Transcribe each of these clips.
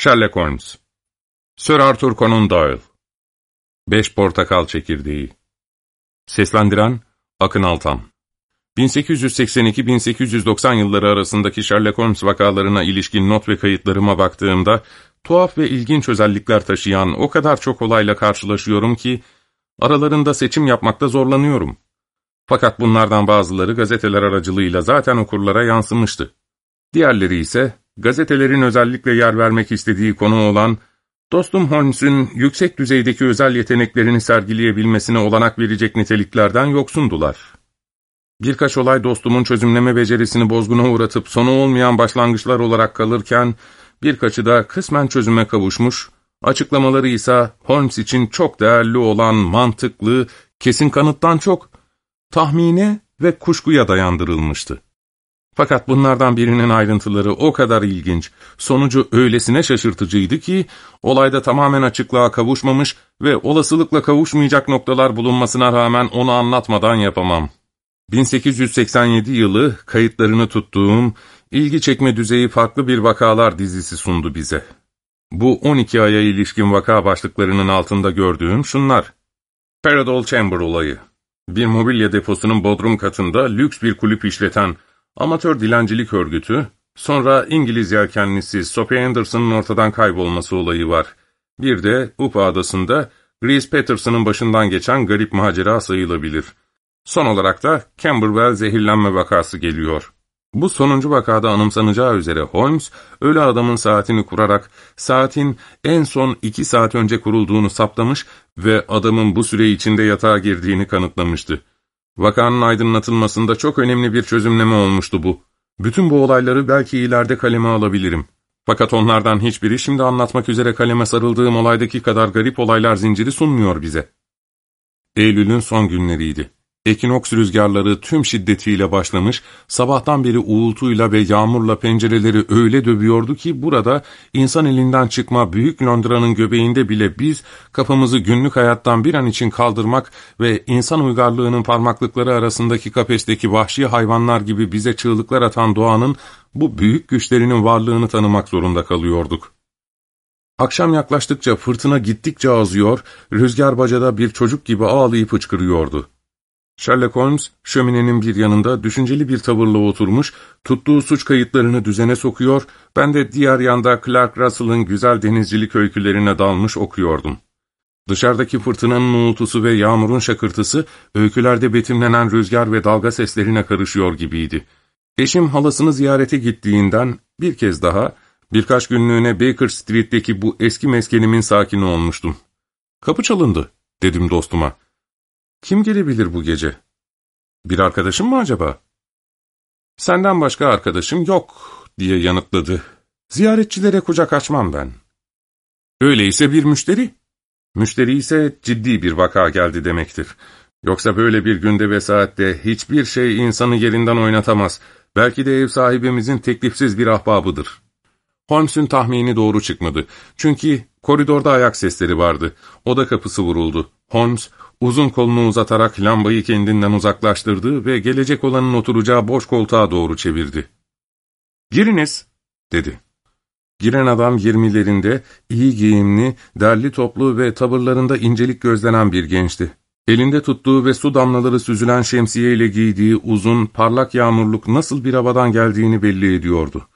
Sherlock Holmes Sir Arthur Conan Doyle Beş Portakal Çekirdeği Seslendiren Akın Altan 1882-1890 yılları arasındaki Sherlock Holmes vakalarına ilişkin not ve kayıtlarıma baktığımda tuhaf ve ilginç özellikler taşıyan o kadar çok olayla karşılaşıyorum ki aralarında seçim yapmakta zorlanıyorum. Fakat bunlardan bazıları gazeteler aracılığıyla zaten okurlara yansımıştı. Diğerleri ise gazetelerin özellikle yer vermek istediği konu olan dostum Holmes'ün yüksek düzeydeki özel yeteneklerini sergileyebilmesine olanak verecek niteliklerden yoksundular. Birkaç olay dostumun çözümleme becerisini bozguna uğratıp sonu olmayan başlangıçlar olarak kalırken, birkaçı da kısmen çözüme kavuşmuş, açıklamaları ise Holmes için çok değerli olan mantıklı, kesin kanıttan çok, tahmine ve kuşkuya dayandırılmıştı. Fakat bunlardan birinin ayrıntıları o kadar ilginç, sonucu öylesine şaşırtıcıydı ki, olayda tamamen açıklığa kavuşmamış ve olasılıkla kavuşmayacak noktalar bulunmasına rağmen onu anlatmadan yapamam. 1887 yılı kayıtlarını tuttuğum, ilgi çekme düzeyi farklı bir vakalar dizisi sundu bize. Bu 12 aya ilişkin vaka başlıklarının altında gördüğüm şunlar. Paradol Chamber olayı. Bir mobilya deposunun bodrum katında lüks bir kulüp işleten amatör dilencilik örgütü, sonra İngiliz yelkenlisi Sophie Anderson'ın ortadan kaybolması olayı var. Bir de Upa adasında Grace Patterson'ın başından geçen garip macera sayılabilir. Son olarak da Camberwell zehirlenme vakası geliyor. Bu sonuncu vakada anımsanacağı üzere Holmes, ölü adamın saatini kurarak saatin en son iki saat önce kurulduğunu saptamış ve adamın bu süre içinde yatağa girdiğini kanıtlamıştı. Vakanın aydınlatılmasında çok önemli bir çözümleme olmuştu bu. Bütün bu olayları belki ileride kaleme alabilirim. Fakat onlardan hiçbiri şimdi anlatmak üzere kaleme sarıldığım olaydaki kadar garip olaylar zinciri sunmuyor bize. Eylül'ün son günleriydi. Ekinoks rüzgarları tüm şiddetiyle başlamış, sabahtan beri uğultuyla ve yağmurla pencereleri öyle dövüyordu ki burada insan elinden çıkma büyük Londra'nın göbeğinde bile biz kafamızı günlük hayattan bir an için kaldırmak ve insan uygarlığının parmaklıkları arasındaki kafesteki vahşi hayvanlar gibi bize çığlıklar atan doğanın bu büyük güçlerinin varlığını tanımak zorunda kalıyorduk. Akşam yaklaştıkça fırtına gittikçe azıyor, rüzgar bacada bir çocuk gibi ağlayıp hıçkırıyordu. Sherlock Holmes, şöminenin bir yanında düşünceli bir tavırla oturmuş, tuttuğu suç kayıtlarını düzene sokuyor, ben de diğer yanda Clark Russell'ın güzel denizcilik öykülerine dalmış okuyordum. Dışarıdaki fırtınanın uğultusu ve yağmurun şakırtısı, öykülerde betimlenen rüzgar ve dalga seslerine karışıyor gibiydi. Eşim halasını ziyarete gittiğinden bir kez daha, birkaç günlüğüne Baker Street'teki bu eski meskenimin sakini olmuştum. ''Kapı çalındı.'' dedim dostuma. Kim gelebilir bu gece? Bir arkadaşım mı acaba? Senden başka arkadaşım yok, diye yanıtladı. Ziyaretçilere kucak açmam ben. Öyleyse bir müşteri. Müşteri ise ciddi bir vaka geldi demektir. Yoksa böyle bir günde ve saatte hiçbir şey insanı yerinden oynatamaz. Belki de ev sahibimizin teklifsiz bir ahbabıdır. Holmes'un tahmini doğru çıkmadı. Çünkü koridorda ayak sesleri vardı. Oda kapısı vuruldu. Holmes, uzun kolunu uzatarak lambayı kendinden uzaklaştırdı ve gelecek olanın oturacağı boş koltuğa doğru çevirdi. ''Giriniz'' dedi. Giren adam yirmilerinde, iyi giyimli, derli toplu ve tavırlarında incelik gözlenen bir gençti. Elinde tuttuğu ve su damlaları süzülen şemsiye ile giydiği uzun, parlak yağmurluk nasıl bir havadan geldiğini belli ediyordu.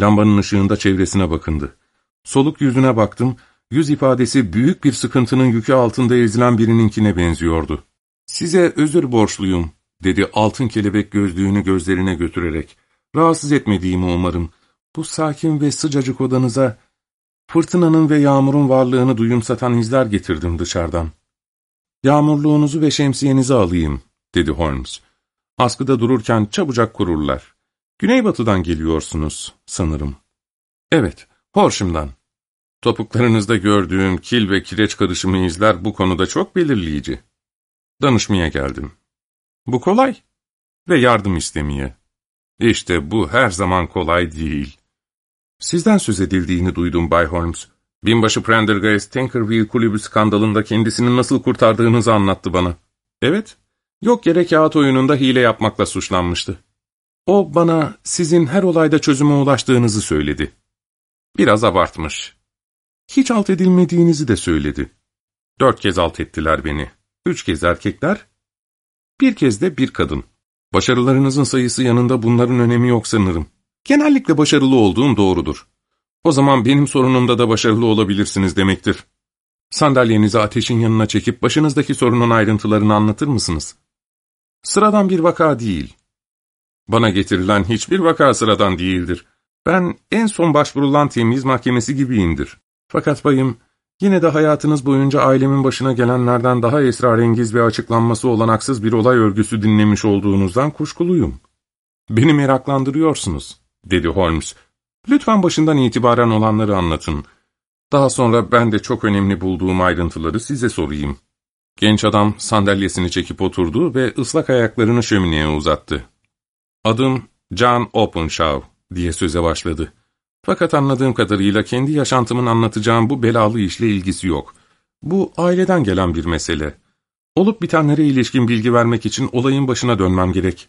Lambanın ışığında çevresine bakındı. Soluk yüzüne baktım, yüz ifadesi büyük bir sıkıntının yükü altında ezilen birininkine benziyordu. ''Size özür borçluyum.'' dedi altın kelebek gözlüğünü gözlerine götürerek. ''Rahatsız etmediğimi umarım. Bu sakin ve sıcacık odanıza fırtınanın ve yağmurun varlığını duyumsatan izler getirdim dışarıdan. Yağmurluğunuzu ve şemsiyenizi alayım.'' dedi Holmes. Askıda dururken çabucak kururlar. Güneybatıdan geliyorsunuz sanırım. Evet, Horshem'dan. Topuklarınızda gördüğüm kil ve kireç karışımı izler bu konuda çok belirleyici. Danışmaya geldim. Bu kolay. Ve yardım istemeye. İşte bu her zaman kolay değil. Sizden söz edildiğini duydum Bay Holmes. Binbaşı Prendergast Tankerville kulübü skandalında kendisini nasıl kurtardığınızı anlattı bana. Evet, yok yere kağıt oyununda hile yapmakla suçlanmıştı. O bana sizin her olayda çözüme ulaştığınızı söyledi. Biraz abartmış Hiç alt edilmediğinizi de söyledi. Dört kez alt ettiler beni. Üç kez erkekler, bir kez de bir kadın. Başarılarınızın sayısı yanında bunların önemi yok sanırım. Genellikle başarılı olduğum doğrudur. O zaman benim sorunumda da başarılı olabilirsiniz demektir. Sandalyenizi ateşin yanına çekip başınızdaki sorunun ayrıntılarını anlatır mısınız? Sıradan bir vaka değil. Bana getirilen hiçbir vaka sıradan değildir. Ben en son başvurulan temiz mahkemesi gibiyimdir. Fakat bayım, yine de hayatınız boyunca ailemin başına gelenlerden daha esrarengiz ve açıklanması olanaksız bir olay örgüsü dinlemiş olduğunuzdan kuşkuluyum. Beni meraklandırıyorsunuz, dedi Holmes. Lütfen başından itibaren olanları anlatın. Daha sonra ben de çok önemli bulduğum ayrıntıları size sorayım. Genç adam sandalyesini çekip oturdu ve ıslak ayaklarını şömineye uzattı. Adım John Openshaw diye söze başladı. Fakat anladığım kadarıyla kendi yaşantımın anlatacağım bu belalı işle ilgisi yok. Bu aileden gelen bir mesele. Olup bitenlere ilişkin bilgi vermek için olayın başına dönmem gerek.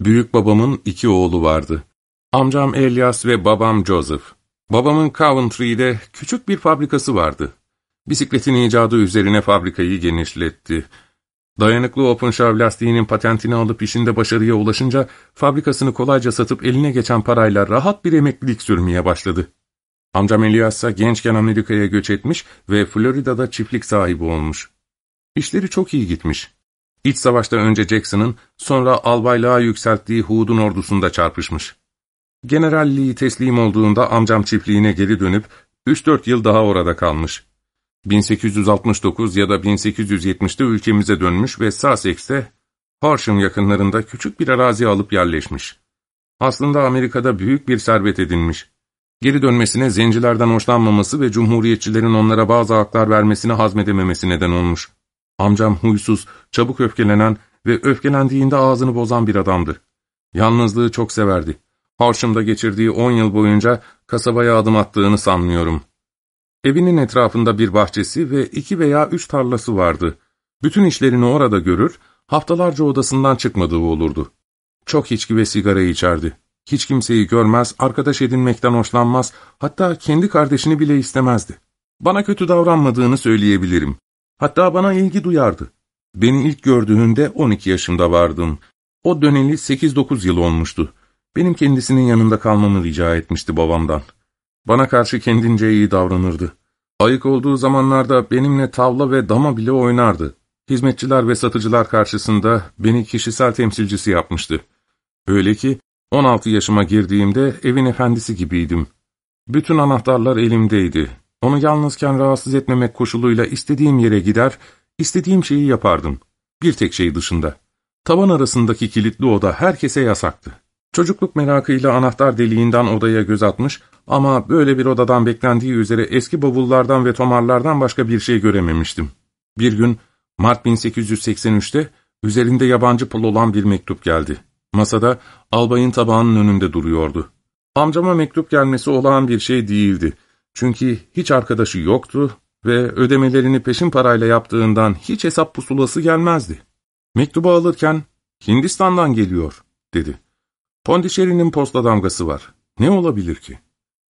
Büyük babamın iki oğlu vardı. Amcam Elias ve babam Joseph. Babamın Coventry'de küçük bir fabrikası vardı. Bisikletin icadı üzerine fabrikayı genişletti. Dayanıklı OpenShaw lastiğinin patentini alıp işinde başarıya ulaşınca fabrikasını kolayca satıp eline geçen parayla rahat bir emeklilik sürmeye başladı. Amcam Elias ise gençken Amerika'ya göç etmiş ve Florida'da çiftlik sahibi olmuş. İşleri çok iyi gitmiş. İç savaşta önce Jackson'ın sonra albaylığa yükselttiği Hood'un ordusunda çarpışmış. Generalliği teslim olduğunda amcam çiftliğine geri dönüp 3-4 yıl daha orada kalmış. 1869 ya da 1870'te ülkemize dönmüş ve Sussex'te Horsham yakınlarında küçük bir arazi alıp yerleşmiş. Aslında Amerika'da büyük bir servet edinmiş. Geri dönmesine zencilerden hoşlanmaması ve cumhuriyetçilerin onlara bazı haklar vermesini hazmedememesi neden olmuş. Amcam huysuz, çabuk öfkelenen ve öfkelendiğinde ağzını bozan bir adamdı. Yalnızlığı çok severdi. Harsham'da geçirdiği on yıl boyunca kasabaya adım attığını sanmıyorum. Evinin etrafında bir bahçesi ve iki veya üç tarlası vardı. Bütün işlerini orada görür, haftalarca odasından çıkmadığı olurdu. Çok içki ve sigara içerdi. Hiç kimseyi görmez, arkadaş edinmekten hoşlanmaz, hatta kendi kardeşini bile istemezdi. Bana kötü davranmadığını söyleyebilirim. Hatta bana ilgi duyardı. Beni ilk gördüğünde 12 yaşımda vardım. O döneli 8-9 yıl olmuştu. Benim kendisinin yanında kalmamı rica etmişti babamdan. Bana karşı kendince iyi davranırdı. Ayık olduğu zamanlarda benimle tavla ve dama bile oynardı. Hizmetçiler ve satıcılar karşısında beni kişisel temsilcisi yapmıştı. Öyle ki 16 yaşıma girdiğimde evin efendisi gibiydim. Bütün anahtarlar elimdeydi. Onu yalnızken rahatsız etmemek koşuluyla istediğim yere gider, istediğim şeyi yapardım. Bir tek şey dışında. Tavan arasındaki kilitli oda herkese yasaktı. Çocukluk merakıyla anahtar deliğinden odaya göz atmış ama böyle bir odadan beklendiği üzere eski bavullardan ve tomarlardan başka bir şey görememiştim. Bir gün Mart 1883'te üzerinde yabancı pul olan bir mektup geldi. Masada albayın tabağının önünde duruyordu. Amcama mektup gelmesi olağan bir şey değildi. Çünkü hiç arkadaşı yoktu ve ödemelerini peşin parayla yaptığından hiç hesap pusulası gelmezdi. Mektubu alırken Hindistan'dan geliyor dedi. Pondişeri'nin posta damgası var. Ne olabilir ki?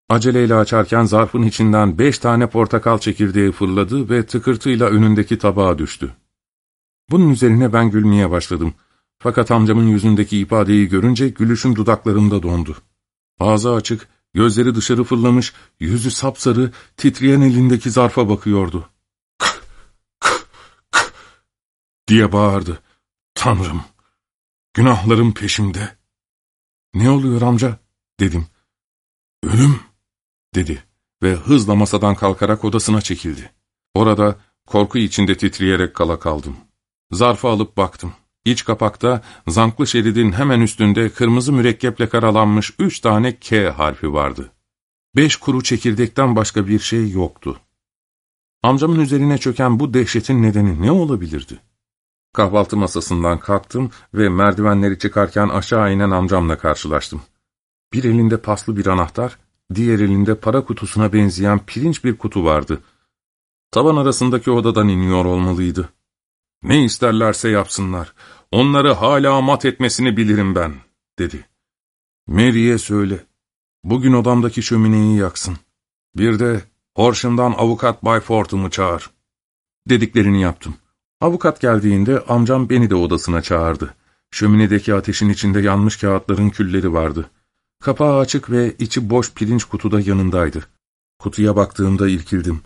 Aceleyle açarken zarfın içinden beş tane portakal çekirdeği fırladı ve tıkırtıyla önündeki tabağa düştü. Bunun üzerine ben gülmeye başladım. Fakat amcamın yüzündeki ifadeyi görünce gülüşüm dudaklarımda dondu. Ağzı açık, gözleri dışarı fırlamış, yüzü sapsarı, titreyen elindeki zarfa bakıyordu. Kıh, kıh, kıh diye bağırdı. Tanrım, günahlarım peşimde. ''Ne oluyor amca?'' dedim. ''Ölüm'' dedi ve hızla masadan kalkarak odasına çekildi. Orada korku içinde titreyerek kala kaldım. Zarfı alıp baktım. İç kapakta zanklı şeridin hemen üstünde kırmızı mürekkeple karalanmış üç tane K harfi vardı. Beş kuru çekirdekten başka bir şey yoktu. Amcamın üzerine çöken bu dehşetin nedeni ne olabilirdi? Kahvaltı masasından kalktım ve merdivenleri çıkarken aşağı inen amcamla karşılaştım. Bir elinde paslı bir anahtar, diğer elinde para kutusuna benzeyen pirinç bir kutu vardı. Tavan arasındaki odadan iniyor olmalıydı. ''Ne isterlerse yapsınlar, onları hala mat etmesini bilirim ben.'' dedi. ''Mary'e söyle, bugün odamdaki şömineyi yaksın. Bir de Horshem'dan avukat Bay Fortum'u çağır. Dediklerini yaptım. Avukat geldiğinde amcam beni de odasına çağırdı. Şöminedeki ateşin içinde yanmış kağıtların külleri vardı. Kapağı açık ve içi boş pirinç kutuda yanındaydı. Kutuya baktığımda irkildim.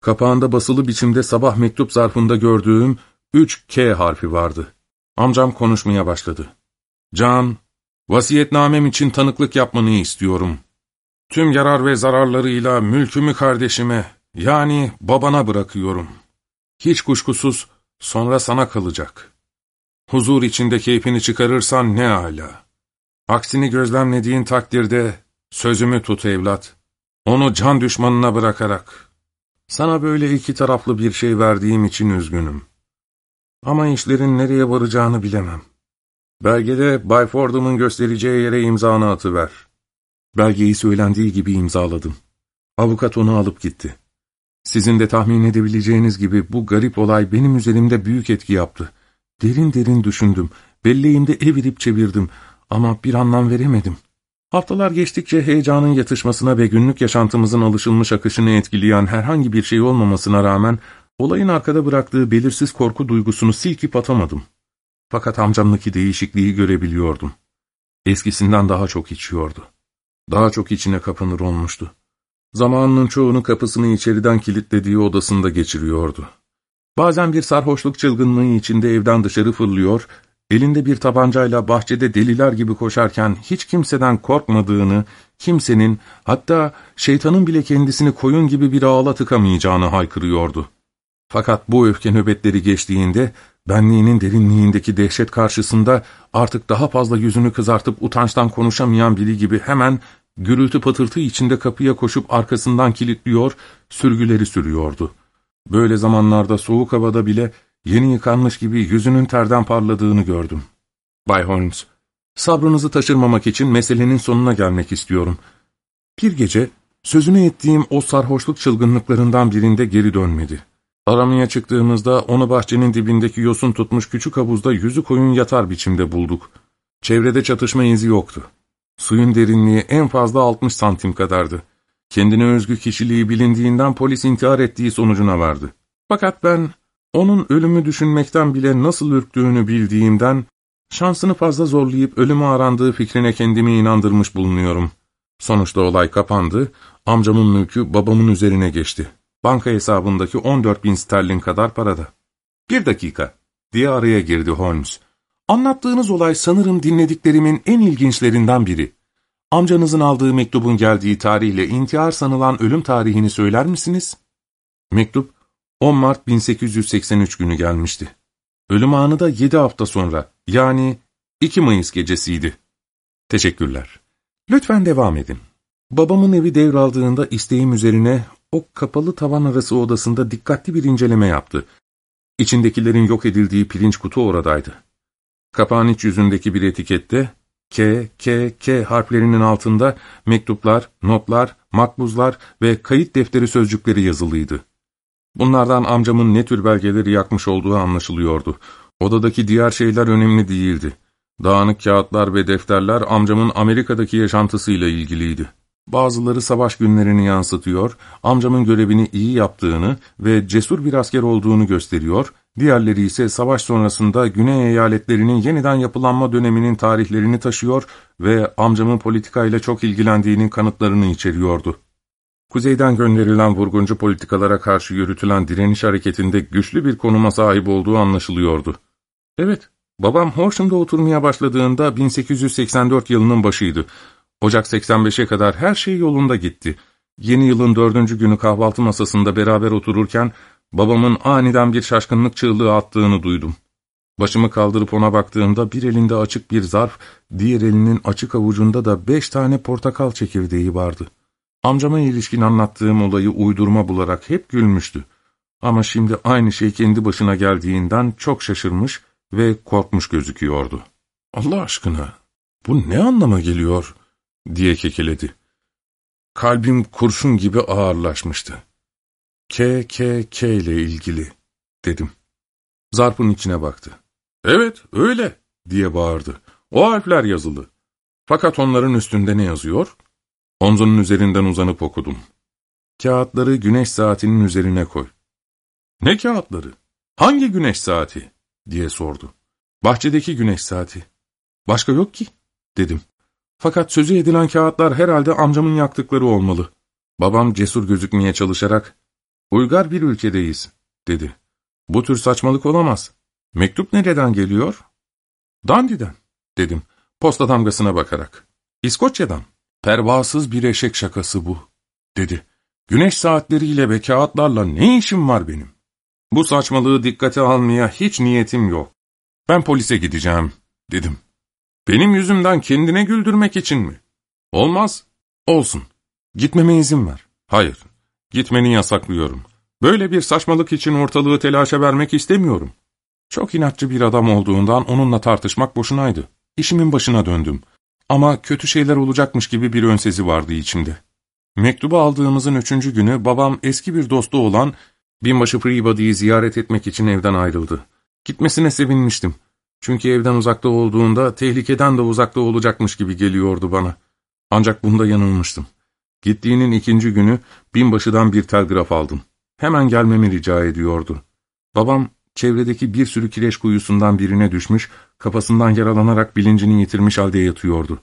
Kapağında basılı biçimde sabah mektup zarfında gördüğüm 3K harfi vardı. Amcam konuşmaya başladı. Can, vasiyetnamem için tanıklık yapmanı istiyorum. Tüm yarar ve zararlarıyla mülkümü kardeşime, yani babana bırakıyorum. Hiç kuşkusuz sonra sana kalacak. Huzur içinde keyfini çıkarırsan ne âlâ. Aksini gözlemlediğin takdirde sözümü tut evlat. Onu can düşmanına bırakarak. Sana böyle iki taraflı bir şey verdiğim için üzgünüm. Ama işlerin nereye varacağını bilemem. Belgede Bay Fordham'ın göstereceği yere imzanı atıver. Belgeyi söylendiği gibi imzaladım. Avukat onu alıp gitti. Sizin de tahmin edebileceğiniz gibi bu garip olay benim üzerimde büyük etki yaptı. Derin derin düşündüm, belleğimde evirip çevirdim ama bir anlam veremedim. Haftalar geçtikçe heyecanın yatışmasına ve günlük yaşantımızın alışılmış akışını etkileyen herhangi bir şey olmamasına rağmen olayın arkada bıraktığı belirsiz korku duygusunu silkip atamadım. Fakat amcamdaki değişikliği görebiliyordum. Eskisinden daha çok içiyordu. Daha çok içine kapanır olmuştu. Zamanının çoğunu kapısını içeriden kilitlediği odasında geçiriyordu. Bazen bir sarhoşluk çılgınlığı içinde evden dışarı fırlıyor, elinde bir tabancayla bahçede deliler gibi koşarken hiç kimseden korkmadığını, kimsenin, hatta şeytanın bile kendisini koyun gibi bir ağla tıkamayacağını haykırıyordu. Fakat bu öfke nöbetleri geçtiğinde, benliğinin derinliğindeki dehşet karşısında artık daha fazla yüzünü kızartıp utançtan konuşamayan biri gibi hemen gürültü patırtı içinde kapıya koşup arkasından kilitliyor, sürgüleri sürüyordu. Böyle zamanlarda soğuk havada bile yeni yıkanmış gibi yüzünün terden parladığını gördüm. Bay Holmes, sabrınızı taşırmamak için meselenin sonuna gelmek istiyorum. Bir gece sözünü ettiğim o sarhoşluk çılgınlıklarından birinde geri dönmedi. Aramaya çıktığımızda onu bahçenin dibindeki yosun tutmuş küçük havuzda yüzü koyun yatar biçimde bulduk. Çevrede çatışma izi yoktu. Suyun derinliği en fazla 60 santim kadardı. Kendine özgü kişiliği bilindiğinden polis intihar ettiği sonucuna vardı. Fakat ben onun ölümü düşünmekten bile nasıl ürktüğünü bildiğimden şansını fazla zorlayıp ölümü arandığı fikrine kendimi inandırmış bulunuyorum. Sonuçta olay kapandı, amcamın mülkü babamın üzerine geçti. Banka hesabındaki 14 bin sterlin kadar parada. Bir dakika, diye araya girdi Holmes. Anlattığınız olay sanırım dinlediklerimin en ilginçlerinden biri. Amcanızın aldığı mektubun geldiği tarihle intihar sanılan ölüm tarihini söyler misiniz? Mektup 10 Mart 1883 günü gelmişti. Ölüm anı da 7 hafta sonra yani 2 Mayıs gecesiydi. Teşekkürler. Lütfen devam edin. Babamın evi devraldığında isteğim üzerine o kapalı tavan arası odasında dikkatli bir inceleme yaptı. İçindekilerin yok edildiği pirinç kutu oradaydı. Kapağın iç yüzündeki bir etikette K, K, K harflerinin altında mektuplar, notlar, makbuzlar ve kayıt defteri sözcükleri yazılıydı. Bunlardan amcamın ne tür belgeleri yakmış olduğu anlaşılıyordu. Odadaki diğer şeyler önemli değildi. Dağınık kağıtlar ve defterler amcamın Amerika'daki yaşantısıyla ilgiliydi. Bazıları savaş günlerini yansıtıyor, amcamın görevini iyi yaptığını ve cesur bir asker olduğunu gösteriyor, diğerleri ise savaş sonrasında Güney eyaletlerinin yeniden yapılanma döneminin tarihlerini taşıyor ve amcamın politikayla çok ilgilendiğinin kanıtlarını içeriyordu. Kuzeyden gönderilen vurguncu politikalara karşı yürütülen direniş hareketinde güçlü bir konuma sahip olduğu anlaşılıyordu. Evet, babam Horshem'da oturmaya başladığında 1884 yılının başıydı. Ocak 85'e kadar her şey yolunda gitti. Yeni yılın dördüncü günü kahvaltı masasında beraber otururken babamın aniden bir şaşkınlık çığlığı attığını duydum. Başımı kaldırıp ona baktığımda bir elinde açık bir zarf, diğer elinin açık avucunda da beş tane portakal çekirdeği vardı. Amcama ilişkin anlattığım olayı uydurma bularak hep gülmüştü. Ama şimdi aynı şey kendi başına geldiğinden çok şaşırmış ve korkmuş gözüküyordu. Allah aşkına, bu ne anlama geliyor? diye kekeledi. Kalbim kurşun gibi ağırlaşmıştı. K, K, K ile ilgili, dedim. Zarfın içine baktı. Evet, öyle, diye bağırdı. O harfler yazılı. Fakat onların üstünde ne yazıyor? Omzunun üzerinden uzanıp okudum. Kağıtları güneş saatinin üzerine koy. Ne kağıtları? Hangi güneş saati? diye sordu. Bahçedeki güneş saati. Başka yok ki, dedim. Fakat sözü edilen kağıtlar herhalde amcamın yaktıkları olmalı. Babam cesur gözükmeye çalışarak, ''Uygar bir ülkedeyiz.'' dedi. ''Bu tür saçmalık olamaz. Mektup nereden geliyor?'' ''Dandi'den.'' dedim, posta damgasına bakarak. ''İskoçya'dan.'' ''Pervasız bir eşek şakası bu.'' dedi. ''Güneş saatleriyle ve kağıtlarla ne işim var benim? Bu saçmalığı dikkate almaya hiç niyetim yok. Ben polise gideceğim.'' dedim. ''Benim yüzümden kendine güldürmek için mi?'' ''Olmaz.'' ''Olsun. Gitmeme izin ver.'' ''Hayır. Gitmeni yasaklıyorum. Böyle bir saçmalık için ortalığı telaşa vermek istemiyorum.'' Çok inatçı bir adam olduğundan onunla tartışmak boşunaydı. İşimin başına döndüm. Ama kötü şeyler olacakmış gibi bir önsezi vardı içimde. Mektubu aldığımızın üçüncü günü babam eski bir dostu olan binbaşı Peabody'yi ziyaret etmek için evden ayrıldı. Gitmesine sevinmiştim. Çünkü evden uzakta olduğunda tehlikeden de uzakta olacakmış gibi geliyordu bana. Ancak bunda yanılmıştım. Gittiğinin ikinci günü binbaşıdan bir telgraf aldım. Hemen gelmemi rica ediyordu. Babam çevredeki bir sürü kireç kuyusundan birine düşmüş, kafasından yaralanarak bilincini yitirmiş halde yatıyordu.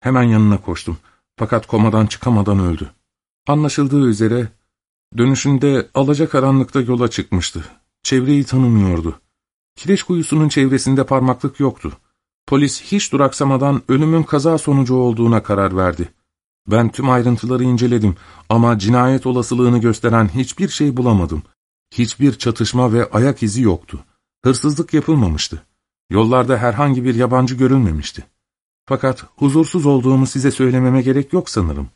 Hemen yanına koştum. Fakat komadan çıkamadan öldü. Anlaşıldığı üzere dönüşünde alacakaranlıkta yola çıkmıştı. Çevreyi tanımıyordu. Kireç kuyusunun çevresinde parmaklık yoktu. Polis hiç duraksamadan ölümün kaza sonucu olduğuna karar verdi. Ben tüm ayrıntıları inceledim ama cinayet olasılığını gösteren hiçbir şey bulamadım. Hiçbir çatışma ve ayak izi yoktu. Hırsızlık yapılmamıştı. Yollarda herhangi bir yabancı görülmemişti. Fakat huzursuz olduğumu size söylememe gerek yok sanırım.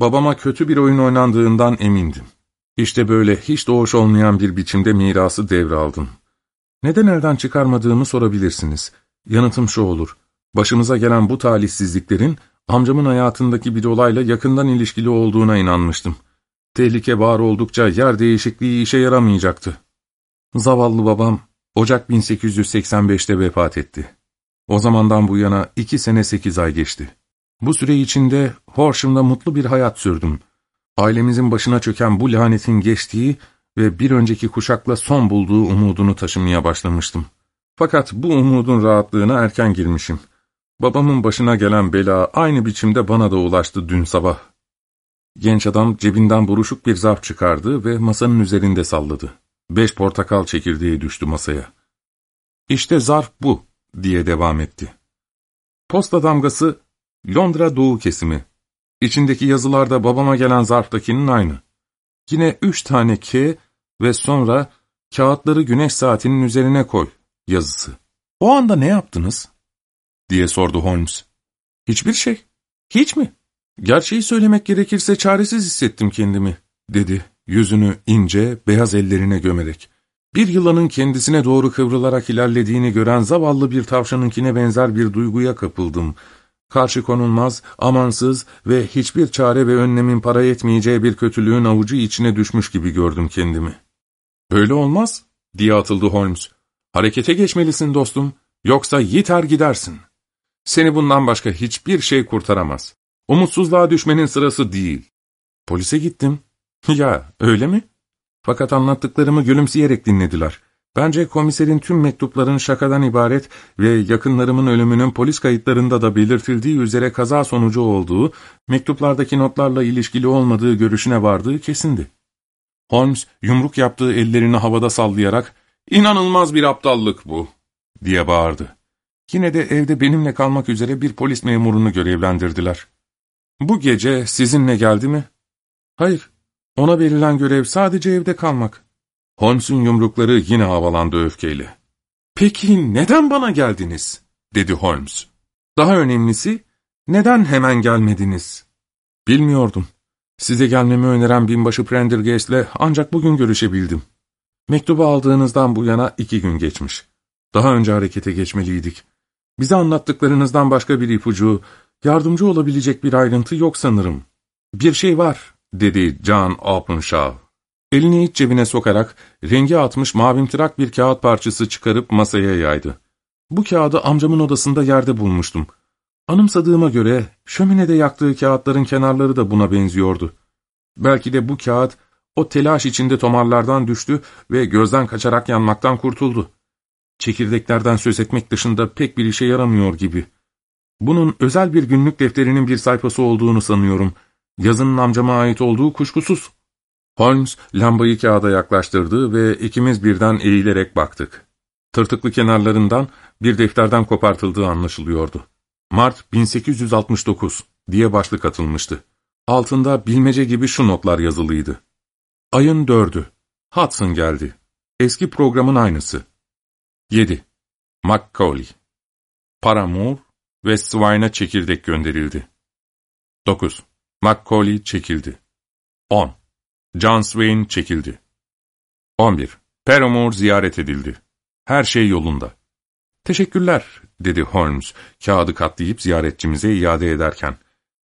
Babama kötü bir oyun oynandığından emindim. İşte böyle hiç doğuş olmayan bir biçimde mirası devraldım. Neden elden çıkarmadığımı sorabilirsiniz. Yanıtım şu olur. Başımıza gelen bu talihsizliklerin amcamın hayatındaki bir olayla yakından ilişkili olduğuna inanmıştım. Tehlike var oldukça yer değişikliği işe yaramayacaktı. Zavallı babam Ocak 1885'te vefat etti. O zamandan bu yana iki sene sekiz ay geçti. Bu süre içinde Horshem'da mutlu bir hayat sürdüm. Ailemizin başına çöken bu lanetin geçtiği ve bir önceki kuşakla son bulduğu umudunu taşımaya başlamıştım. Fakat bu umudun rahatlığına erken girmişim. Babamın başına gelen bela aynı biçimde bana da ulaştı dün sabah. Genç adam cebinden buruşuk bir zarf çıkardı ve masanın üzerinde salladı. Beş portakal çekirdeği düştü masaya. İşte zarf bu, diye devam etti. Posta damgası Londra Doğu kesimi. İçindeki yazılarda babama gelen zarftakinin aynı. Yine üç tane K ve sonra kağıtları güneş saatinin üzerine koy yazısı. O anda ne yaptınız? diye sordu Holmes. Hiçbir şey. Hiç mi? Gerçeği söylemek gerekirse çaresiz hissettim kendimi, dedi yüzünü ince, beyaz ellerine gömerek. Bir yılanın kendisine doğru kıvrılarak ilerlediğini gören zavallı bir tavşanınkine benzer bir duyguya kapıldım. Karşı konulmaz, amansız ve hiçbir çare ve önlemin para etmeyeceği bir kötülüğün avucu içine düşmüş gibi gördüm kendimi. ''Öyle olmaz.'' diye atıldı Holmes. ''Harekete geçmelisin dostum, yoksa yiter gidersin. Seni bundan başka hiçbir şey kurtaramaz. Umutsuzluğa düşmenin sırası değil.'' Polise gittim. ''Ya, öyle mi?'' Fakat anlattıklarımı gülümseyerek dinlediler. Bence komiserin tüm mektupların şakadan ibaret ve yakınlarımın ölümünün polis kayıtlarında da belirtildiği üzere kaza sonucu olduğu, mektuplardaki notlarla ilişkili olmadığı görüşüne vardığı kesindi. Holmes yumruk yaptığı ellerini havada sallayarak ''İnanılmaz bir aptallık bu!'' diye bağırdı. Yine de evde benimle kalmak üzere bir polis memurunu görevlendirdiler. ''Bu gece sizinle geldi mi?'' ''Hayır, ona verilen görev sadece evde kalmak.'' Holmes'un yumrukları yine havalandı öfkeyle. ''Peki neden bana geldiniz?'' dedi Holmes. ''Daha önemlisi, neden hemen gelmediniz?'' ''Bilmiyordum. Size gelmemi öneren binbaşı Prendergast'le ancak bugün görüşebildim. Mektubu aldığınızdan bu yana iki gün geçmiş. Daha önce harekete geçmeliydik. Bize anlattıklarınızdan başka bir ipucu, yardımcı olabilecek bir ayrıntı yok sanırım. Bir şey var, dedi John Openshaw. Elini iç cebine sokarak rengi atmış mavimtırak bir kağıt parçası çıkarıp masaya yaydı. Bu kağıdı amcamın odasında yerde bulmuştum. Anımsadığıma göre şöminede yaktığı kağıtların kenarları da buna benziyordu. Belki de bu kağıt o telaş içinde tomarlardan düştü ve gözden kaçarak yanmaktan kurtuldu. Çekirdeklerden söz etmek dışında pek bir işe yaramıyor gibi. Bunun özel bir günlük defterinin bir sayfası olduğunu sanıyorum. Yazının amcama ait olduğu kuşkusuz. Holmes lambayı kağıda yaklaştırdı ve ikimiz birden eğilerek baktık. Tırtıklı kenarlarından bir defterden kopartıldığı anlaşılıyordu. Mart 1869 diye başlık atılmıştı. Altında bilmece gibi şu notlar yazılıydı. Ayın dördü. Hudson geldi. Eski programın aynısı. 7. Macaulay. Paramore ve Swine'a çekirdek gönderildi. 9. Macaulay çekildi. 10. John Swain çekildi. 11. Paramore ziyaret edildi. Her şey yolunda. Teşekkürler, dedi Holmes, kağıdı katlayıp ziyaretçimize iade ederken.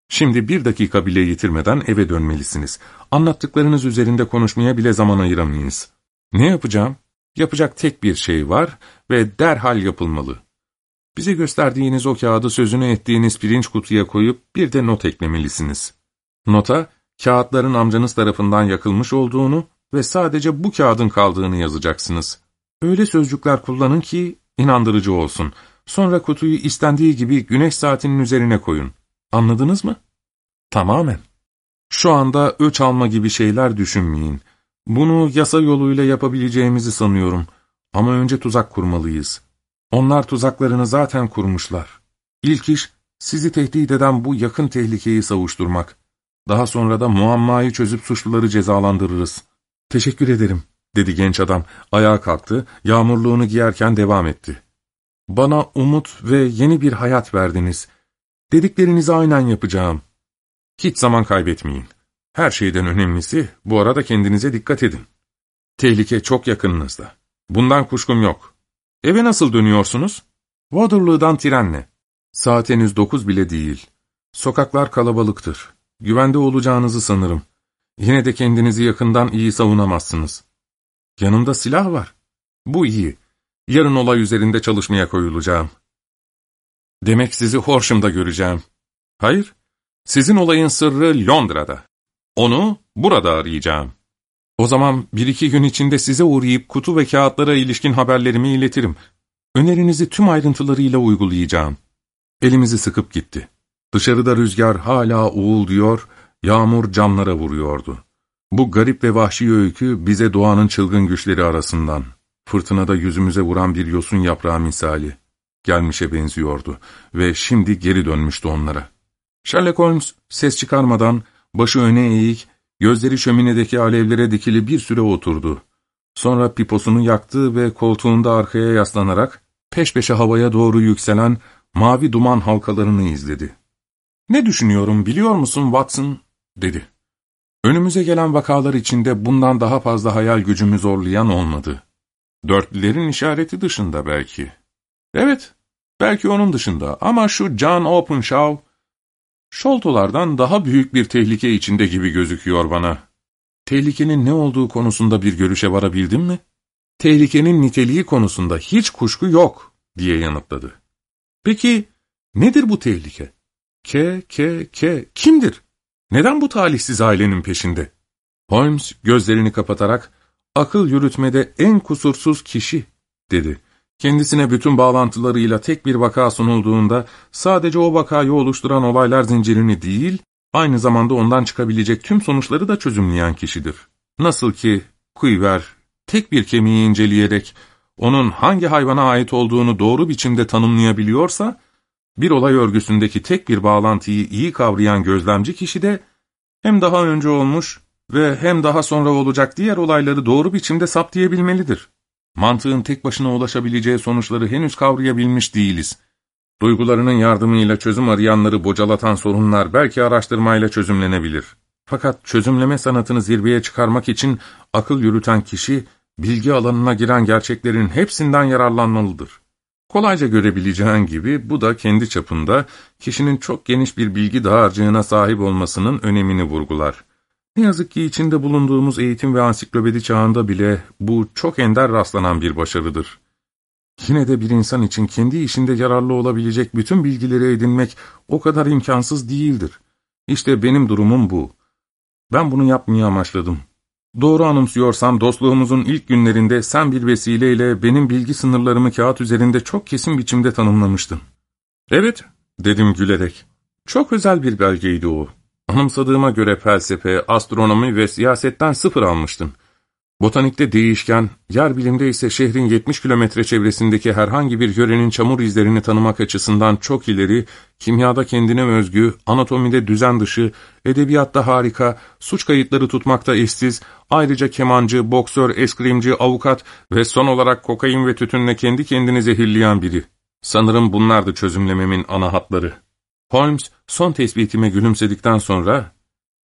Şimdi bir dakika bile yitirmeden eve dönmelisiniz. Anlattıklarınız üzerinde konuşmaya bile zaman ayıramayız. Ne yapacağım? Yapacak tek bir şey var ve derhal yapılmalı. Bize gösterdiğiniz o kağıdı sözünü ettiğiniz pirinç kutuya koyup bir de not eklemelisiniz. Nota, kağıtların amcanız tarafından yakılmış olduğunu ve sadece bu kağıdın kaldığını yazacaksınız. Öyle sözcükler kullanın ki inandırıcı olsun. Sonra kutuyu istendiği gibi güneş saatinin üzerine koyun. Anladınız mı? Tamamen. Şu anda öç alma gibi şeyler düşünmeyin. Bunu yasa yoluyla yapabileceğimizi sanıyorum. Ama önce tuzak kurmalıyız. Onlar tuzaklarını zaten kurmuşlar. İlk iş, sizi tehdit eden bu yakın tehlikeyi savuşturmak. Daha sonra da muammayı çözüp suçluları cezalandırırız. Teşekkür ederim, dedi genç adam. Ayağa kalktı, yağmurluğunu giyerken devam etti. Bana umut ve yeni bir hayat verdiniz. Dediklerinizi aynen yapacağım. Hiç zaman kaybetmeyin. Her şeyden önemlisi, bu arada kendinize dikkat edin. Tehlike çok yakınınızda. Bundan kuşkum yok. Eve nasıl dönüyorsunuz? Waterloo'dan trenle. Saat henüz dokuz bile değil. Sokaklar kalabalıktır. Güvende olacağınızı sanırım. Yine de kendinizi yakından iyi savunamazsınız. Yanımda silah var. Bu iyi. Yarın olay üzerinde çalışmaya koyulacağım. Demek sizi Horshem'da göreceğim. Hayır, sizin olayın sırrı Londra'da. Onu burada arayacağım. O zaman bir iki gün içinde size uğrayıp kutu ve kağıtlara ilişkin haberlerimi iletirim. Önerinizi tüm ayrıntılarıyla uygulayacağım. Elimizi sıkıp gitti. Dışarıda rüzgar hala uğulduyor, yağmur camlara vuruyordu. Bu garip ve vahşi öykü bize doğanın çılgın güçleri arasından, fırtınada yüzümüze vuran bir yosun yaprağı misali, gelmişe benziyordu ve şimdi geri dönmüştü onlara. Sherlock Holmes ses çıkarmadan, başı öne eğik, gözleri şöminedeki alevlere dikili bir süre oturdu. Sonra piposunu yaktı ve koltuğunda arkaya yaslanarak, peş peşe havaya doğru yükselen mavi duman halkalarını izledi. ''Ne düşünüyorum biliyor musun Watson?'' dedi. Önümüze gelen vakalar içinde bundan daha fazla hayal gücümü zorlayan olmadı. Dörtlülerin işareti dışında belki. Evet, belki onun dışında ama şu John Openshaw, şoltolardan daha büyük bir tehlike içinde gibi gözüküyor bana. Tehlikenin ne olduğu konusunda bir görüşe varabildim mi? Tehlikenin niteliği konusunda hiç kuşku yok, diye yanıtladı. Peki, nedir bu tehlike? K, K, K, kimdir? Neden bu talihsiz ailenin peşinde? Holmes gözlerini kapatarak, akıl yürütmede en kusursuz kişi, dedi. Kendisine bütün bağlantılarıyla tek bir vaka sunulduğunda, sadece o vakayı oluşturan olaylar zincirini değil, aynı zamanda ondan çıkabilecek tüm sonuçları da çözümleyen kişidir. Nasıl ki, Kuyver, tek bir kemiği inceleyerek, onun hangi hayvana ait olduğunu doğru biçimde tanımlayabiliyorsa, bir olay örgüsündeki tek bir bağlantıyı iyi kavrayan gözlemci kişi de, hem daha önce olmuş ve hem daha sonra olacak diğer olayları doğru biçimde saptayabilmelidir. Mantığın tek başına ulaşabileceği sonuçları henüz kavrayabilmiş değiliz. Duygularının yardımıyla çözüm arayanları bocalatan sorunlar belki araştırmayla çözümlenebilir. Fakat çözümleme sanatını zirveye çıkarmak için akıl yürüten kişi, bilgi alanına giren gerçeklerin hepsinden yararlanmalıdır. Kolayca görebileceğin gibi bu da kendi çapında kişinin çok geniş bir bilgi dağarcığına sahip olmasının önemini vurgular. Ne yazık ki içinde bulunduğumuz eğitim ve ansiklopedi çağında bile bu çok ender rastlanan bir başarıdır. Yine de bir insan için kendi işinde yararlı olabilecek bütün bilgileri edinmek o kadar imkansız değildir. İşte benim durumum bu. Ben bunu yapmaya amaçladım. Doğru anımsıyorsam dostluğumuzun ilk günlerinde sen bir vesileyle benim bilgi sınırlarımı kağıt üzerinde çok kesin biçimde tanımlamıştın. Evet, dedim gülerek. Çok özel bir belgeydi o. Anımsadığıma göre felsefe, astronomi ve siyasetten sıfır almıştın. Botanikte değişken, yer bilimde ise şehrin 70 kilometre çevresindeki herhangi bir yörenin çamur izlerini tanımak açısından çok ileri, kimyada kendine özgü, anatomide düzen dışı, edebiyatta harika, suç kayıtları tutmakta eşsiz, ayrıca kemancı, boksör, eskrimci, avukat ve son olarak kokain ve tütünle kendi kendini zehirleyen biri. Sanırım bunlardı çözümlememin ana hatları. Holmes son tespitime gülümsedikten sonra,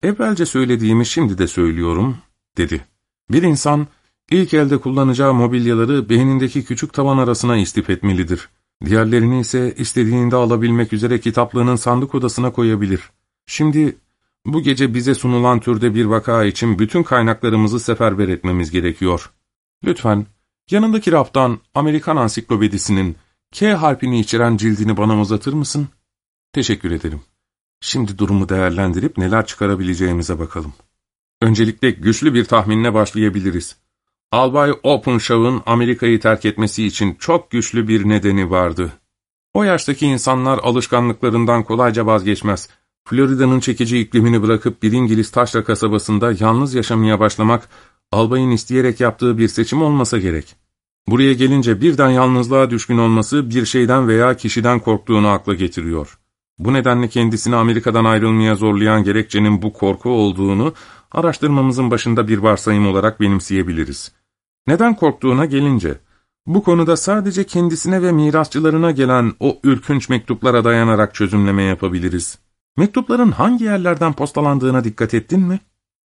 ''Evvelce söylediğimi şimdi de söylüyorum.'' dedi. Bir insan, ilk elde kullanacağı mobilyaları beynindeki küçük tavan arasına istif etmelidir. Diğerlerini ise istediğinde alabilmek üzere kitaplığının sandık odasına koyabilir. Şimdi, bu gece bize sunulan türde bir vaka için bütün kaynaklarımızı seferber etmemiz gerekiyor. Lütfen, yanındaki raftan Amerikan Ansiklopedisinin K harfini içeren cildini bana uzatır mısın? Teşekkür ederim. Şimdi durumu değerlendirip neler çıkarabileceğimize bakalım. Öncelikle güçlü bir tahminle başlayabiliriz. Albay Openshaw'ın Amerika'yı terk etmesi için çok güçlü bir nedeni vardı. O yaştaki insanlar alışkanlıklarından kolayca vazgeçmez. Florida'nın çekici iklimini bırakıp bir İngiliz taşra kasabasında yalnız yaşamaya başlamak, albayın isteyerek yaptığı bir seçim olmasa gerek. Buraya gelince birden yalnızlığa düşkün olması bir şeyden veya kişiden korktuğunu akla getiriyor. Bu nedenle kendisini Amerika'dan ayrılmaya zorlayan gerekçenin bu korku olduğunu araştırmamızın başında bir varsayım olarak benimseyebiliriz. Neden korktuğuna gelince, bu konuda sadece kendisine ve mirasçılarına gelen o ürkünç mektuplara dayanarak çözümleme yapabiliriz. Mektupların hangi yerlerden postalandığına dikkat ettin mi?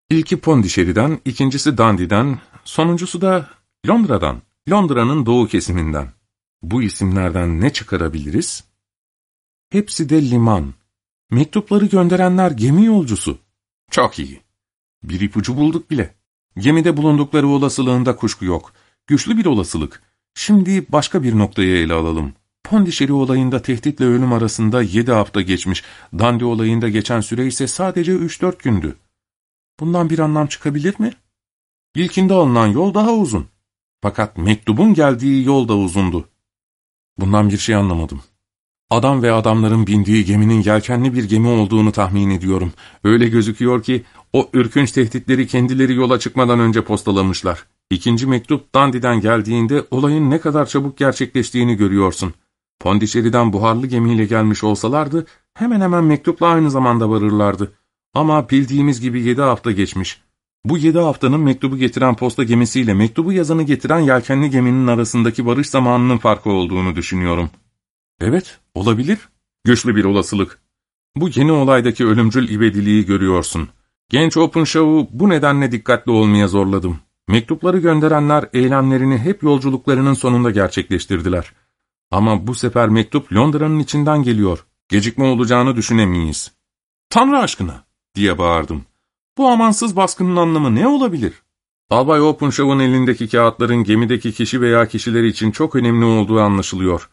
İlki Pondişeri'den, ikincisi Dandy'den, sonuncusu da Londra'dan, Londra'nın doğu kesiminden. Bu isimlerden ne çıkarabiliriz? Hepsi de liman. Mektupları gönderenler gemi yolcusu. Çok iyi. Bir ipucu bulduk bile. Gemide bulundukları olasılığında kuşku yok. Güçlü bir olasılık. Şimdi başka bir noktayı ele alalım. Pondişeri olayında tehditle ölüm arasında yedi hafta geçmiş. Dandi olayında geçen süre ise sadece üç dört gündü. Bundan bir anlam çıkabilir mi? İlkinde alınan yol daha uzun. Fakat mektubun geldiği yol da uzundu. Bundan bir şey anlamadım. Adam ve adamların bindiği geminin yelkenli bir gemi olduğunu tahmin ediyorum. Öyle gözüküyor ki o ürkünç tehditleri kendileri yola çıkmadan önce postalamışlar. İkinci mektup Dandi'den geldiğinde olayın ne kadar çabuk gerçekleştiğini görüyorsun. Pondicherry'den buharlı gemiyle gelmiş olsalardı hemen hemen mektupla aynı zamanda varırlardı. Ama bildiğimiz gibi yedi hafta geçmiş. Bu yedi haftanın mektubu getiren posta gemisiyle mektubu yazanı getiren yelkenli geminin arasındaki varış zamanının farkı olduğunu düşünüyorum. Evet, olabilir. Güçlü bir olasılık. Bu yeni olaydaki ölümcül ivediliği görüyorsun. Genç Openshaw'u bu nedenle dikkatli olmaya zorladım. Mektupları gönderenler eylemlerini hep yolculuklarının sonunda gerçekleştirdiler. Ama bu sefer mektup Londra'nın içinden geliyor. Gecikme olacağını düşünemeyiz. Tanrı aşkına! diye bağırdım. Bu amansız baskının anlamı ne olabilir? Albay Openshaw'ın elindeki kağıtların gemideki kişi veya kişiler için çok önemli olduğu anlaşılıyor.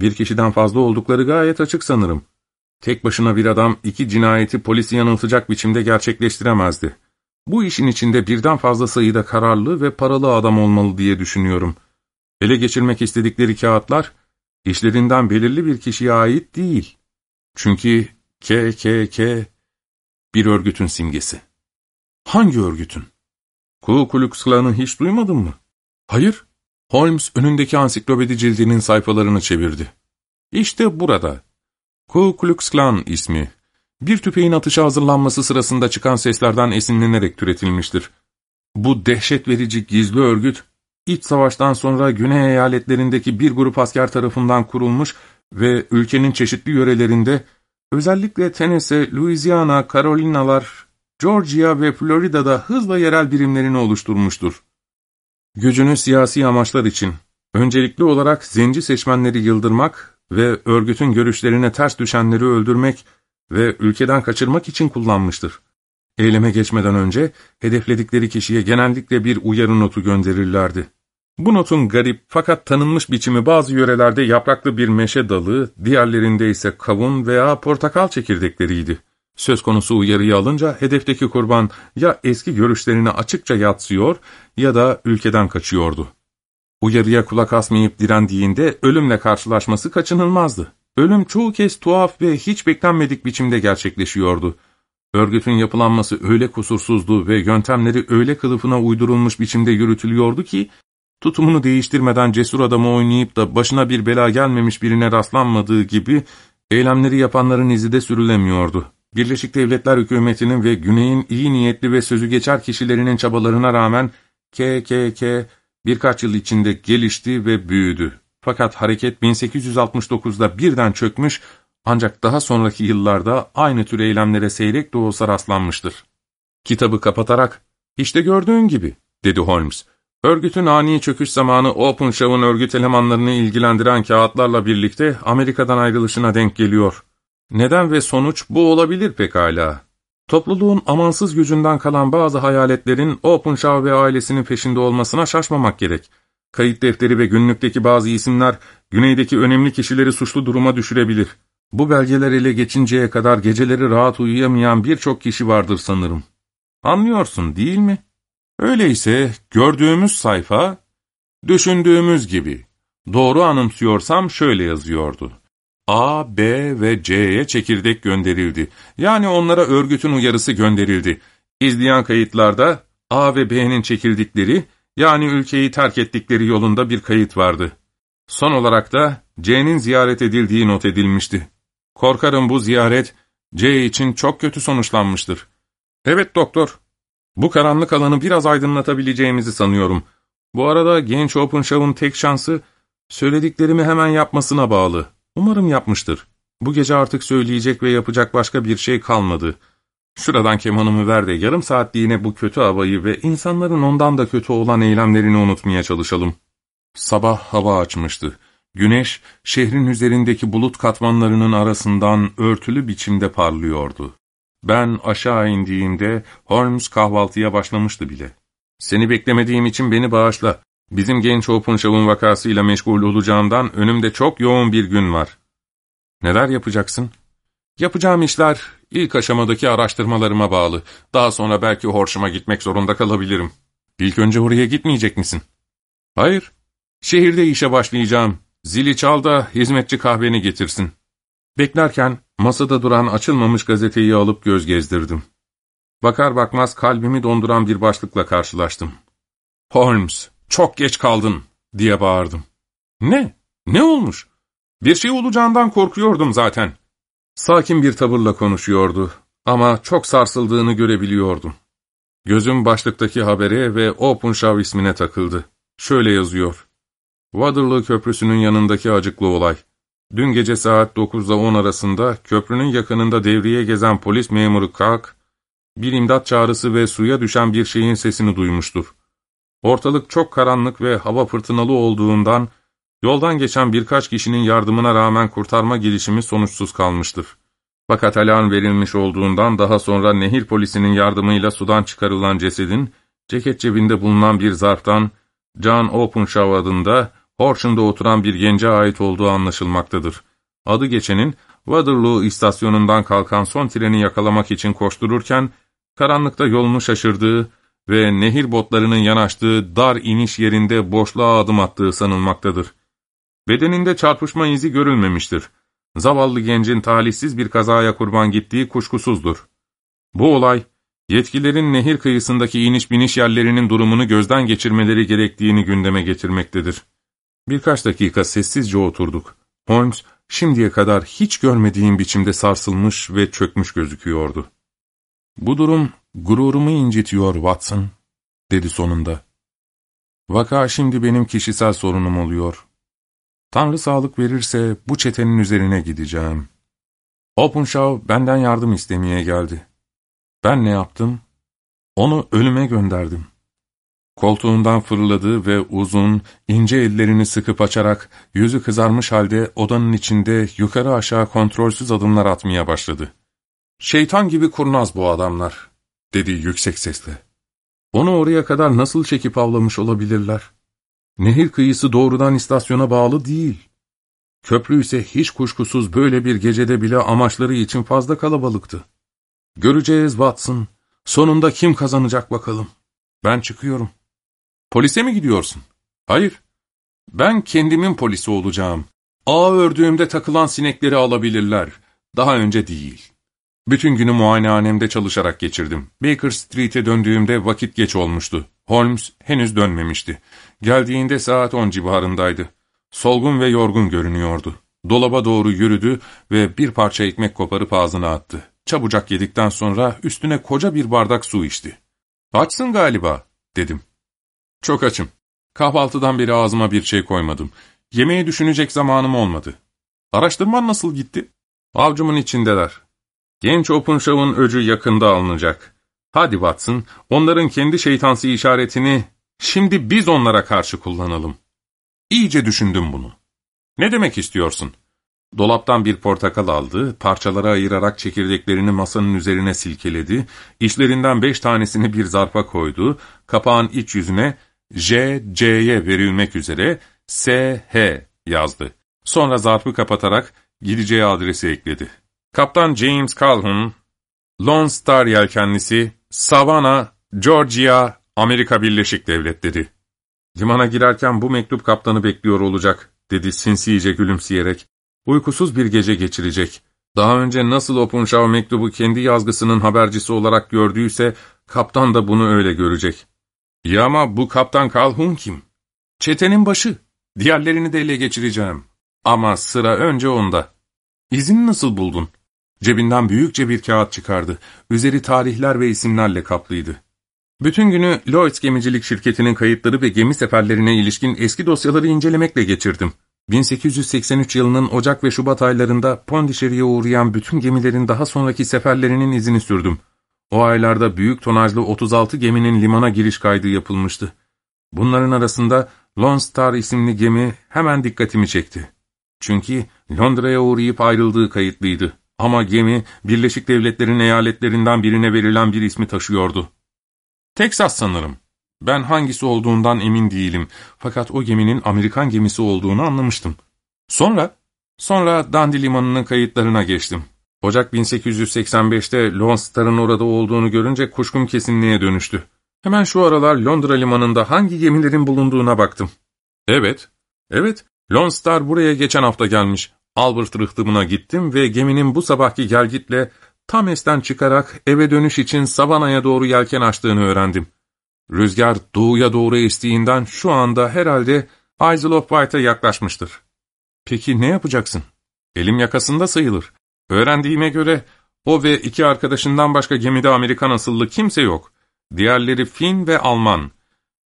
Bir kişiden fazla oldukları gayet açık sanırım. Tek başına bir adam iki cinayeti polisi yanıltacak biçimde gerçekleştiremezdi. Bu işin içinde birden fazla sayıda kararlı ve paralı adam olmalı diye düşünüyorum. Ele geçirmek istedikleri kağıtlar, işlerinden belirli bir kişiye ait değil. Çünkü KKK bir örgütün simgesi. Hangi örgütün? Ku Klux Klan'ı hiç duymadın mı? Hayır. Holmes önündeki ansiklopedi cildinin sayfalarını çevirdi. İşte burada. Ku Klux Klan ismi, bir tüfeğin atışa hazırlanması sırasında çıkan seslerden esinlenerek türetilmiştir. Bu dehşet verici gizli örgüt, iç savaştan sonra Güney eyaletlerindeki bir grup asker tarafından kurulmuş ve ülkenin çeşitli yörelerinde, özellikle Tennessee, Louisiana, Carolinalar, Georgia ve Florida'da hızla yerel birimlerini oluşturmuştur. Gücünü siyasi amaçlar için, öncelikli olarak zenci seçmenleri yıldırmak ve örgütün görüşlerine ters düşenleri öldürmek ve ülkeden kaçırmak için kullanmıştır. Eyleme geçmeden önce hedefledikleri kişiye genellikle bir uyarı notu gönderirlerdi. Bu notun garip fakat tanınmış biçimi bazı yörelerde yapraklı bir meşe dalı, diğerlerinde ise kavun veya portakal çekirdekleriydi. Söz konusu uyarıyı alınca hedefteki kurban ya eski görüşlerini açıkça yatsıyor ya da ülkeden kaçıyordu. Uyarıya kulak asmayıp direndiğinde ölümle karşılaşması kaçınılmazdı. Ölüm çoğu kez tuhaf ve hiç beklenmedik biçimde gerçekleşiyordu. Örgütün yapılanması öyle kusursuzdu ve yöntemleri öyle kılıfına uydurulmuş biçimde yürütülüyordu ki, tutumunu değiştirmeden cesur adamı oynayıp da başına bir bela gelmemiş birine rastlanmadığı gibi, eylemleri yapanların izi de sürülemiyordu. Birleşik Devletler Hükümeti'nin ve Güney'in iyi niyetli ve sözü geçer kişilerinin çabalarına rağmen KKK birkaç yıl içinde gelişti ve büyüdü. Fakat hareket 1869'da birden çökmüş ancak daha sonraki yıllarda aynı tür eylemlere seyrek de olsa rastlanmıştır. Kitabı kapatarak, işte gördüğün gibi, dedi Holmes. Örgütün ani çöküş zamanı Open Show'un örgüt elemanlarını ilgilendiren kağıtlarla birlikte Amerika'dan ayrılışına denk geliyor. Neden ve sonuç bu olabilir pekala. Topluluğun amansız gücünden kalan bazı hayaletlerin Open Show ve ailesinin peşinde olmasına şaşmamak gerek. Kayıt defteri ve günlükteki bazı isimler, güneydeki önemli kişileri suçlu duruma düşürebilir. Bu belgeler ele geçinceye kadar geceleri rahat uyuyamayan birçok kişi vardır sanırım. Anlıyorsun değil mi? Öyleyse gördüğümüz sayfa, düşündüğümüz gibi. Doğru anımsıyorsam şöyle yazıyordu. A, B ve C'ye çekirdek gönderildi. Yani onlara örgütün uyarısı gönderildi. İzleyen kayıtlarda A ve B'nin çekildikleri, yani ülkeyi terk ettikleri yolunda bir kayıt vardı. Son olarak da C'nin ziyaret edildiği not edilmişti. Korkarım bu ziyaret C için çok kötü sonuçlanmıştır. Evet doktor, bu karanlık alanı biraz aydınlatabileceğimizi sanıyorum. Bu arada genç Open Show'un tek şansı söylediklerimi hemen yapmasına bağlı. Umarım yapmıştır. Bu gece artık söyleyecek ve yapacak başka bir şey kalmadı. Şuradan kemanımı ver de yarım saatliğine bu kötü havayı ve insanların ondan da kötü olan eylemlerini unutmaya çalışalım. Sabah hava açmıştı. Güneş, şehrin üzerindeki bulut katmanlarının arasından örtülü biçimde parlıyordu. Ben aşağı indiğimde Holmes kahvaltıya başlamıştı bile. Seni beklemediğim için beni bağışla. Bizim genç Open Show'un vakasıyla meşgul olacağımdan önümde çok yoğun bir gün var. Neler yapacaksın? Yapacağım işler ilk aşamadaki araştırmalarıma bağlı. Daha sonra belki Horşum'a gitmek zorunda kalabilirim. İlk önce oraya gitmeyecek misin? Hayır. Şehirde işe başlayacağım. Zili çal da hizmetçi kahveni getirsin. Beklerken masada duran açılmamış gazeteyi alıp göz gezdirdim. Bakar bakmaz kalbimi donduran bir başlıkla karşılaştım. Holmes, çok geç kaldın diye bağırdım. Ne? Ne olmuş? Bir şey olacağından korkuyordum zaten. Sakin bir tavırla konuşuyordu ama çok sarsıldığını görebiliyordum. Gözüm başlıktaki habere ve Open Show ismine takıldı. Şöyle yazıyor. Waterloo Köprüsü'nün yanındaki acıklı olay. Dün gece saat 9'da 10 arasında köprünün yakınında devriye gezen polis memuru Kalk, bir imdat çağrısı ve suya düşen bir şeyin sesini duymuştur. Ortalık çok karanlık ve hava fırtınalı olduğundan, yoldan geçen birkaç kişinin yardımına rağmen kurtarma girişimi sonuçsuz kalmıştır. Fakat alarm verilmiş olduğundan daha sonra nehir polisinin yardımıyla sudan çıkarılan cesedin, ceket cebinde bulunan bir zarftan, John Openshaw adında, Horshem'da oturan bir gence ait olduğu anlaşılmaktadır. Adı geçenin, Waterloo istasyonundan kalkan son treni yakalamak için koştururken, karanlıkta yolunu şaşırdığı ve nehir botlarının yanaştığı dar iniş yerinde boşluğa adım attığı sanılmaktadır. Bedeninde çarpışma izi görülmemiştir. Zavallı gencin talihsiz bir kazaya kurban gittiği kuşkusuzdur. Bu olay, yetkililerin nehir kıyısındaki iniş biniş yerlerinin durumunu gözden geçirmeleri gerektiğini gündeme getirmektedir. Birkaç dakika sessizce oturduk. Holmes, şimdiye kadar hiç görmediğim biçimde sarsılmış ve çökmüş gözüküyordu. Bu durum gururumu incitiyor Watson, dedi sonunda. Vaka şimdi benim kişisel sorunum oluyor. Tanrı sağlık verirse bu çetenin üzerine gideceğim. Openshaw benden yardım istemeye geldi. Ben ne yaptım? Onu ölüme gönderdim. Koltuğundan fırladı ve uzun, ince ellerini sıkıp açarak, yüzü kızarmış halde odanın içinde yukarı aşağı kontrolsüz adımlar atmaya başladı. ''Şeytan gibi kurnaz bu adamlar.'' dedi yüksek sesle. ''Onu oraya kadar nasıl çekip avlamış olabilirler? Nehir kıyısı doğrudan istasyona bağlı değil. Köprü ise hiç kuşkusuz böyle bir gecede bile amaçları için fazla kalabalıktı. Göreceğiz Watson. Sonunda kim kazanacak bakalım. Ben çıkıyorum. Polise mi gidiyorsun? Hayır. Ben kendimin polisi olacağım. Ağ ördüğümde takılan sinekleri alabilirler. Daha önce değil. Bütün günü muayenehanemde çalışarak geçirdim. Baker Street'e döndüğümde vakit geç olmuştu. Holmes henüz dönmemişti. Geldiğinde saat on civarındaydı. Solgun ve yorgun görünüyordu. Dolaba doğru yürüdü ve bir parça ekmek koparıp ağzına attı. Çabucak yedikten sonra üstüne koca bir bardak su içti. ''Açsın galiba.'' dedim. ''Çok açım. Kahvaltıdan beri ağzıma bir şey koymadım. Yemeği düşünecek zamanım olmadı. Araştırman nasıl gitti?'' ''Avcumun içindeler. Genç Openshaw'ın öcü yakında alınacak. Hadi Watson, onların kendi şeytansı işaretini şimdi biz onlara karşı kullanalım.'' İyice düşündüm bunu. ''Ne demek istiyorsun?'' Dolaptan bir portakal aldı, parçalara ayırarak çekirdeklerini masanın üzerine silkeledi, işlerinden beş tanesini bir zarfa koydu, kapağın iç yüzüne J, C'ye verilmek üzere S, H yazdı. Sonra zarfı kapatarak gideceği adresi ekledi. Kaptan James Calhoun, Lone Star yelkenlisi, Savannah, Georgia, Amerika Birleşik Devletleri. Limana girerken bu mektup kaptanı bekliyor olacak, dedi sinsice gülümseyerek. Uykusuz bir gece geçirecek. Daha önce nasıl Openshaw mektubu kendi yazgısının habercisi olarak gördüyse, kaptan da bunu öyle görecek. Ya ama bu kaptan Calhoun kim? Çetenin başı. Diğerlerini de ele geçireceğim. Ama sıra önce onda. İzini nasıl buldun? Cebinden büyükçe bir kağıt çıkardı. Üzeri tarihler ve isimlerle kaplıydı. Bütün günü Lloyds Gemicilik Şirketi'nin kayıtları ve gemi seferlerine ilişkin eski dosyaları incelemekle geçirdim. 1883 yılının Ocak ve Şubat aylarında Pondişeri'ye uğrayan bütün gemilerin daha sonraki seferlerinin izini sürdüm. O aylarda büyük tonajlı 36 geminin limana giriş kaydı yapılmıştı. Bunların arasında Lone Star isimli gemi hemen dikkatimi çekti. Çünkü Londra'ya uğrayıp ayrıldığı kayıtlıydı. Ama gemi Birleşik Devletler'in eyaletlerinden birine verilen bir ismi taşıyordu. Texas sanırım. Ben hangisi olduğundan emin değilim. Fakat o geminin Amerikan gemisi olduğunu anlamıştım. Sonra, sonra Dundee Limanı'nın kayıtlarına geçtim. Ocak 1885'te Lone Star'ın orada olduğunu görünce kuşkum kesinliğe dönüştü. Hemen şu aralar Londra limanında hangi gemilerin bulunduğuna baktım. Evet, evet, Lone Star buraya geçen hafta gelmiş. Albert rıhtımına gittim ve geminin bu sabahki gelgitle tam esten çıkarak eve dönüş için Savana'ya doğru yelken açtığını öğrendim. Rüzgar doğuya doğru estiğinden şu anda herhalde Isle of Wight'a yaklaşmıştır. Peki ne yapacaksın? Elim yakasında sayılır. Öğrendiğime göre o ve iki arkadaşından başka gemide Amerikan asıllı kimse yok. Diğerleri Fin ve Alman.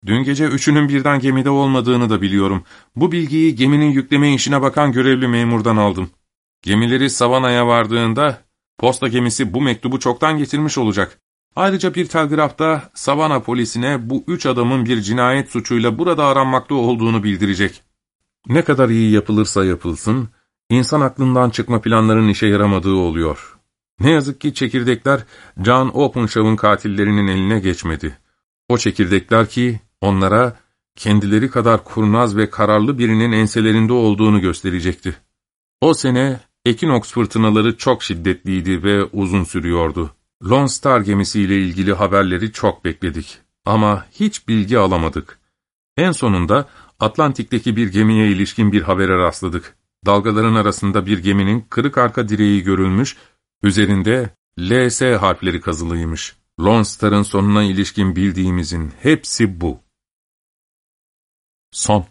Dün gece üçünün birden gemide olmadığını da biliyorum. Bu bilgiyi geminin yükleme işine bakan görevli memurdan aldım. Gemileri Savana'ya vardığında posta gemisi bu mektubu çoktan getirmiş olacak. Ayrıca bir telgrafta Savana polisine bu üç adamın bir cinayet suçuyla burada aranmakta olduğunu bildirecek. Ne kadar iyi yapılırsa yapılsın, insan aklından çıkma planların işe yaramadığı oluyor. Ne yazık ki çekirdekler John Openshaw'ın katillerinin eline geçmedi. O çekirdekler ki onlara kendileri kadar kurnaz ve kararlı birinin enselerinde olduğunu gösterecekti. O sene Ekinoks fırtınaları çok şiddetliydi ve uzun sürüyordu. Lone Star gemisiyle ilgili haberleri çok bekledik ama hiç bilgi alamadık. En sonunda Atlantik'teki bir gemiye ilişkin bir habere rastladık. Dalgaların arasında bir geminin kırık arka direği görülmüş, üzerinde LS harfleri kazılıymış. Lone Star'ın sonuna ilişkin bildiğimizin hepsi bu. Son